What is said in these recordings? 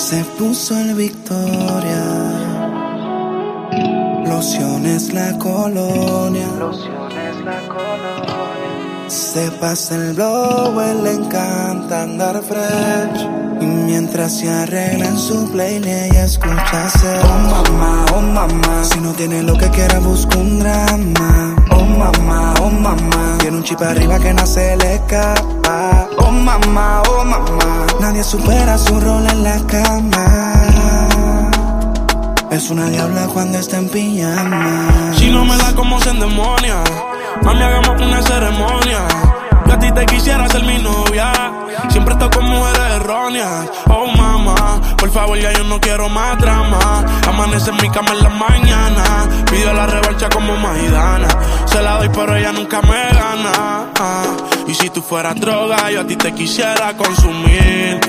Se puso el Victoria. Lociones la colonia. Lociones la colonia. Se pasa el blow, él le encanta andar fresh. Y mientras se arregla en su playlist, ella escucha hacer Oh mamá, oh mamá. Si no tiene lo que quiera, busca un drama. Oh mamá, oh mamá. Tiene un chip arriba que no se le escapa. Oh oh mamá. Supera su rol en la cama. Es una diabla cuando está en pijama. Si no me da como se endemonia, mami, hagamos una ceremonia. Yo a ti te quisiera ser mi novia. Siempre estoy con mujeres erróneas. Oh, mamá, por favor, ya yo no quiero más drama. Amanece en mi cama en la mañana. Pido la revancha como Maidana. Se la doy, pero ella nunca me gana. Si tú fueras droga, yo a ti te quisiera consumir.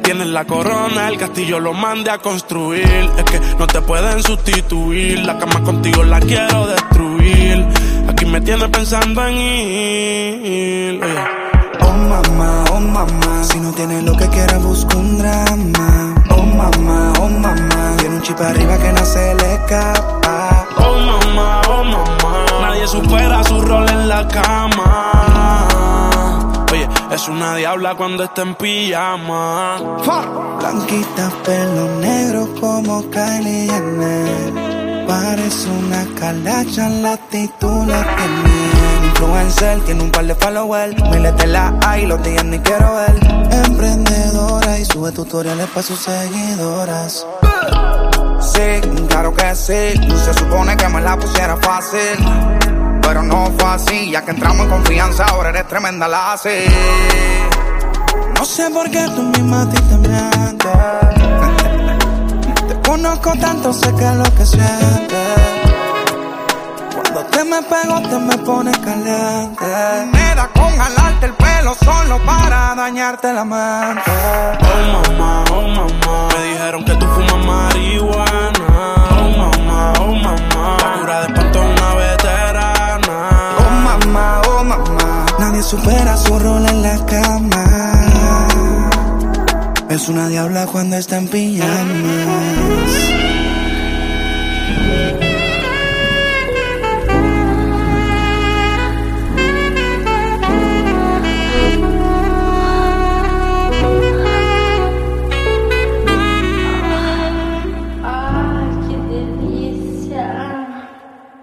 Tienes la corona, el castillo lo mande a construir. Es que no te pueden sustituir. La cama contigo la quiero destruir. Aquí me tienes pensando en ir. eh. Oh mamá, oh mamá, si no tiene lo que quiera busca un drama. Oh mamá, oh mamá, tiene un chip arriba que no se le escapa. Oh mamá, oh mamá. Nadie supera su rol en la cama. Una diabla cuando está en pijama. Blanquita, pelo negro como Kylie Jenner. Parece una calacha, la actitud la. Influencer, tiene un par de followers. Miles de la hay, los días ni quiero ver. Emprendedora y sube tutoriales para sus seguidoras. Sí, claro que sí. Se supone que me la pusiera fácil. Pero no fue así, ya que entramos en confianza, ahora eres tremenda la así. No sé por qué tú misma a ti te mientes. Te conozco tanto, sé que es lo que sientes. Cuando te me pego, te me pones caliente. Me da con jalarte el pelo solo para dañarte la mente. Supera su rol en la cama. Es una diabla cuando está en pijamas.